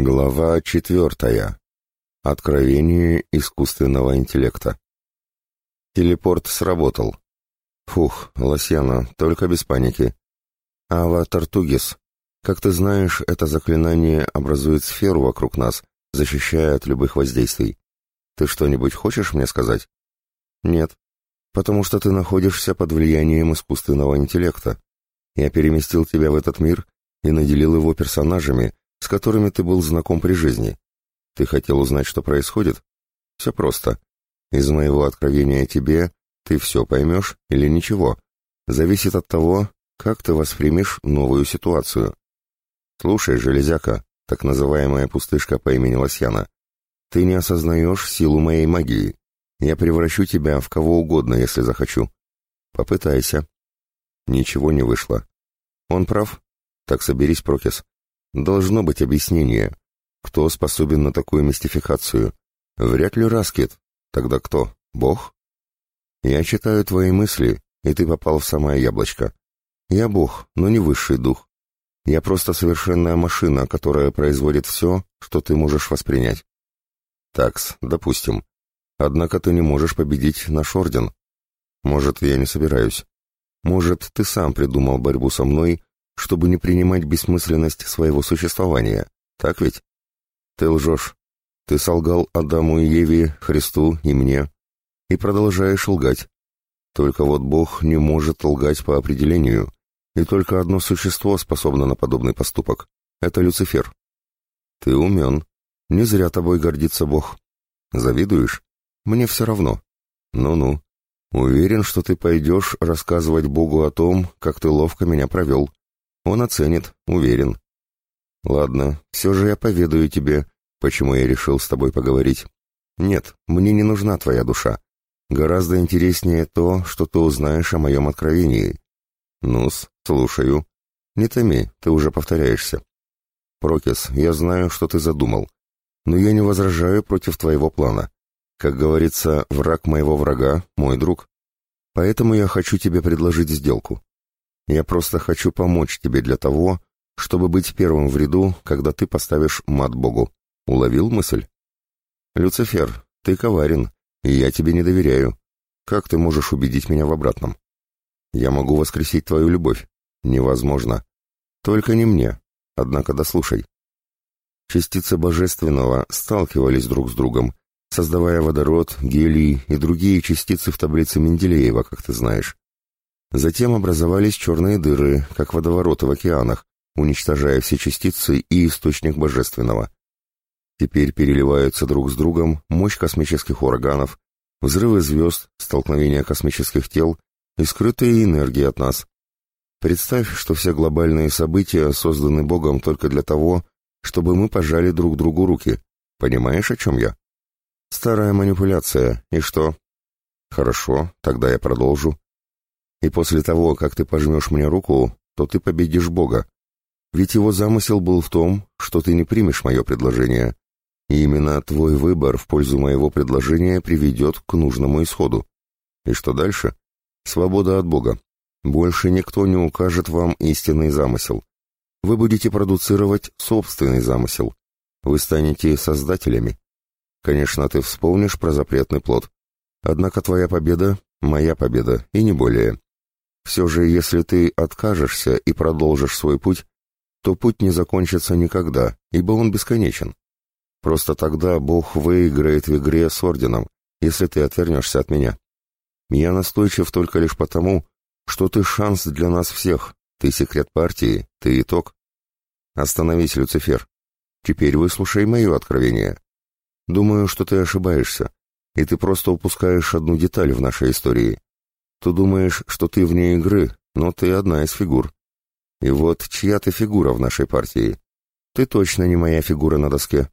Глава четвертая. Откровение искусственного интеллекта. Телепорт сработал. Фух, Лосьяна, только без паники. Ава Тартугис. Как ты знаешь, это заклинание образует сферу вокруг нас, защищая от любых воздействий. Ты что-нибудь хочешь мне сказать? Нет. Потому что ты находишься под влиянием искусственного интеллекта. Я переместил тебя в этот мир и наделил его персонажами, с которыми ты был знаком при жизни. Ты хотел узнать, что происходит? Все просто. Из моего откровения тебе ты все поймешь или ничего. Зависит от того, как ты воспримешь новую ситуацию. Слушай, железяка, так называемая пустышка по имени Лосьяна, ты не осознаешь силу моей магии. Я превращу тебя в кого угодно, если захочу. Попытайся. Ничего не вышло. Он прав? Так соберись, Прокис. Должно быть объяснение. Кто способен на такую мистификацию? Вряд ли Раскет. Тогда кто? Бог? Я читаю твои мысли, и ты попал в самое яблочко. Я Бог, но не высший дух. Я просто совершенная машина, которая производит все, что ты можешь воспринять. Такс, допустим. Однако ты не можешь победить наш орден. Может, я не собираюсь. Может, ты сам придумал борьбу со мной чтобы не принимать бессмысленность своего существования. Так ведь? Ты лжешь. Ты солгал Адаму и Еве, Христу и мне. И продолжаешь лгать. Только вот Бог не может лгать по определению, и только одно существо способно на подобный поступок. Это Люцифер. Ты умен. Не зря тобой гордится Бог. Завидуешь? Мне все равно. Ну-ну. Уверен, что ты пойдешь рассказывать Богу о том, как ты ловко меня провел. Он оценит, уверен. Ладно, все же я поведаю тебе, почему я решил с тобой поговорить. Нет, мне не нужна твоя душа. Гораздо интереснее то, что ты узнаешь о моем откровении. Ну-с, слушаю. Не томи, ты уже повторяешься. Прокис, я знаю, что ты задумал, но я не возражаю против твоего плана. Как говорится, враг моего врага — мой друг. Поэтому я хочу тебе предложить сделку. Я просто хочу помочь тебе для того, чтобы быть первым в ряду, когда ты поставишь мат Богу. Уловил мысль? Люцифер, ты коварен, и я тебе не доверяю. Как ты можешь убедить меня в обратном? Я могу воскресить твою любовь. Невозможно. Только не мне. Однако дослушай. Частицы божественного сталкивались друг с другом, создавая водород, гелий и другие частицы в таблице Менделеева, как ты знаешь. Затем образовались черные дыры, как водовороты в океанах, уничтожая все частицы и источник божественного. Теперь переливаются друг с другом мощь космических ураганов, взрывы звезд, столкновения космических тел и скрытые энергии от нас. Представь, что все глобальные события созданы Богом только для того, чтобы мы пожали друг другу руки. Понимаешь, о чем я? Старая манипуляция. И что? Хорошо, тогда я продолжу. И после того, как ты пожмешь мне руку, то ты победишь Бога. Ведь его замысел был в том, что ты не примешь мое предложение. И именно твой выбор в пользу моего предложения приведет к нужному исходу. И что дальше? Свобода от Бога. Больше никто не укажет вам истинный замысел. Вы будете продуцировать собственный замысел. Вы станете создателями. Конечно, ты вспомнишь про запретный плод. Однако твоя победа — моя победа, и не более. Все же, если ты откажешься и продолжишь свой путь, то путь не закончится никогда, ибо он бесконечен. Просто тогда Бог выиграет в игре с орденом, если ты отвернешься от меня. Я настойчив только лишь потому, что ты шанс для нас всех, ты секрет партии, ты итог. Остановись, Люцифер. Теперь выслушай мое откровение. Думаю, что ты ошибаешься, и ты просто упускаешь одну деталь в нашей истории. Ты думаешь, что ты вне игры, но ты одна из фигур. И вот чья ты фигура в нашей партии? Ты точно не моя фигура на доске.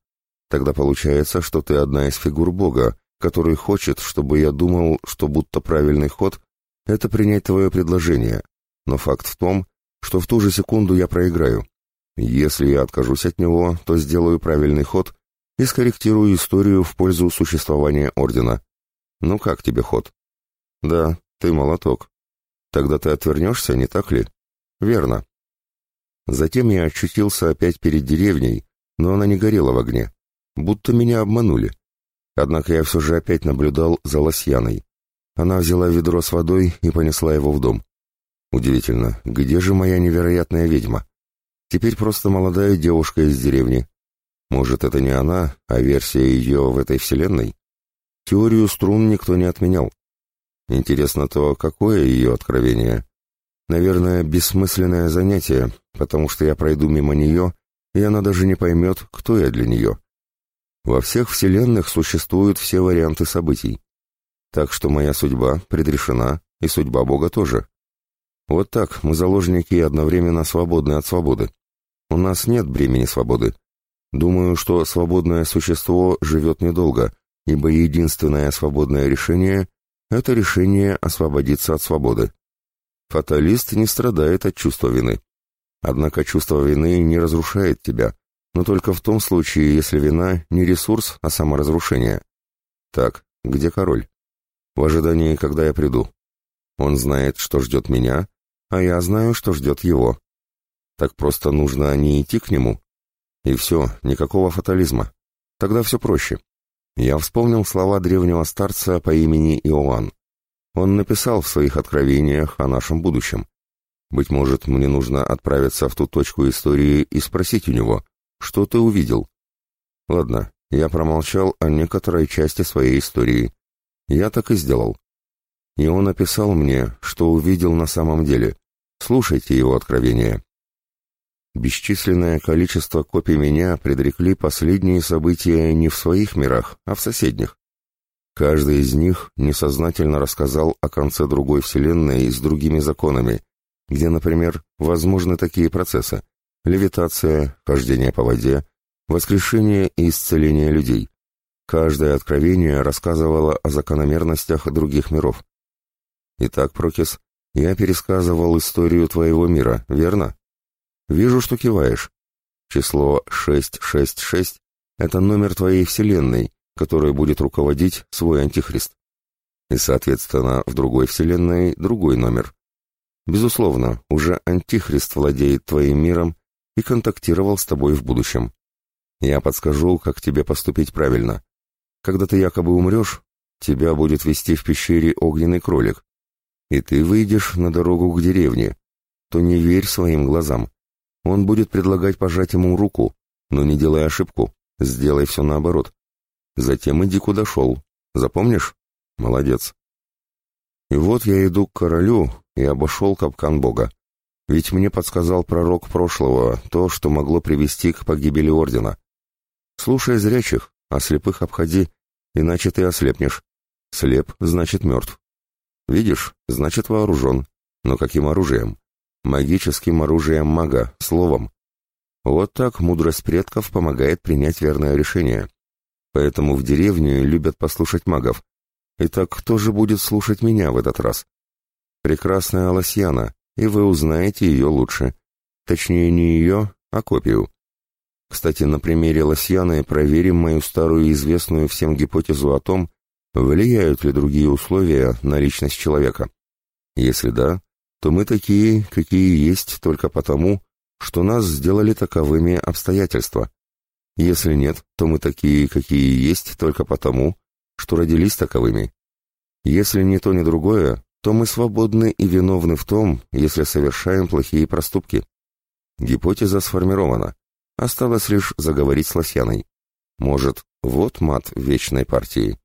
Тогда получается, что ты одна из фигур Бога, который хочет, чтобы я думал, что будто правильный ход — это принять твое предложение. Но факт в том, что в ту же секунду я проиграю. Если я откажусь от него, то сделаю правильный ход и скорректирую историю в пользу существования Ордена. Ну как тебе ход? Да, ты молоток. Тогда ты отвернешься, не так ли? Верно. Затем я очутился опять перед деревней, но она не горела в огне. Будто меня обманули. Однако я все же опять наблюдал за Лосьяной. Она взяла ведро с водой и понесла его в дом. Удивительно, где же моя невероятная ведьма? Теперь просто молодая девушка из деревни. Может, это не она, а версия ее в этой вселенной? Теорию струн никто не отменял. Интересно то, какое ее откровение. Наверное, бессмысленное занятие, потому что я пройду мимо нее, и она даже не поймет, кто я для нее. Во всех вселенных существуют все варианты событий. Так что моя судьба предрешена, и судьба Бога тоже. Вот так мы заложники одновременно свободны от свободы. У нас нет бремени свободы. Думаю, что свободное существо живет недолго, ибо единственное свободное решение — это решение освободиться от свободы. Фаталист не страдает от чувства вины. Однако чувство вины не разрушает тебя, но только в том случае, если вина не ресурс, а саморазрушение. Так, где король? В ожидании, когда я приду. Он знает, что ждет меня, а я знаю, что ждет его. Так просто нужно не идти к нему. И все, никакого фатализма. Тогда все проще. Я вспомнил слова древнего старца по имени Иоанн. Он написал в своих откровениях о нашем будущем. Быть может, мне нужно отправиться в ту точку истории и спросить у него, что ты увидел? Ладно, я промолчал о некоторой части своей истории. Я так и сделал. И он описал мне, что увидел на самом деле. Слушайте его откровения. Бесчисленное количество копий меня предрекли последние события не в своих мирах, а в соседних. Каждый из них несознательно рассказал о конце другой вселенной с другими законами, где, например, возможны такие процессы левитация, хождение по воде, воскрешение и исцеление людей. Каждое откровение рассказывало о закономерностях других миров. Итак, Прокис, я пересказывал историю твоего мира, верно? Вижу, что киваешь. Число 666 — это номер твоей вселенной, которой будет руководить свой антихрист. И, соответственно, в другой вселенной другой номер. Безусловно, уже антихрист владеет твоим миром и контактировал с тобой в будущем. Я подскажу, как тебе поступить правильно. Когда ты якобы умрешь, тебя будет вести в пещере огненный кролик, и ты выйдешь на дорогу к деревне, то не верь своим глазам. Он будет предлагать пожать ему руку, но не делай ошибку, сделай все наоборот. Затем иди куда шел. Запомнишь? Молодец. И вот я иду к королю и обошел капкан бога. Ведь мне подсказал пророк прошлого то, что могло привести к погибели ордена. Слушай зрячих, а слепых обходи, иначе ты ослепнешь. Слеп — значит мертв. Видишь, значит вооружен. Но каким оружием? Магическим оружием мага, словом. Вот так мудрость предков помогает принять верное решение. Поэтому в деревне любят послушать магов. Итак, кто же будет слушать меня в этот раз? Прекрасная Лосьяна, и вы узнаете ее лучше. Точнее, не ее, а копию. Кстати, на примере Лосьяны проверим мою старую известную всем гипотезу о том, влияют ли другие условия на личность человека. Если да, то мы такие, какие есть только потому, что нас сделали таковыми обстоятельства. Если нет, то мы такие, какие есть только потому, что родились таковыми. Если ни то, ни другое, то мы свободны и виновны в том, если совершаем плохие проступки. Гипотеза сформирована. Осталось лишь заговорить с Лосьяной. Может, вот мат вечной партии.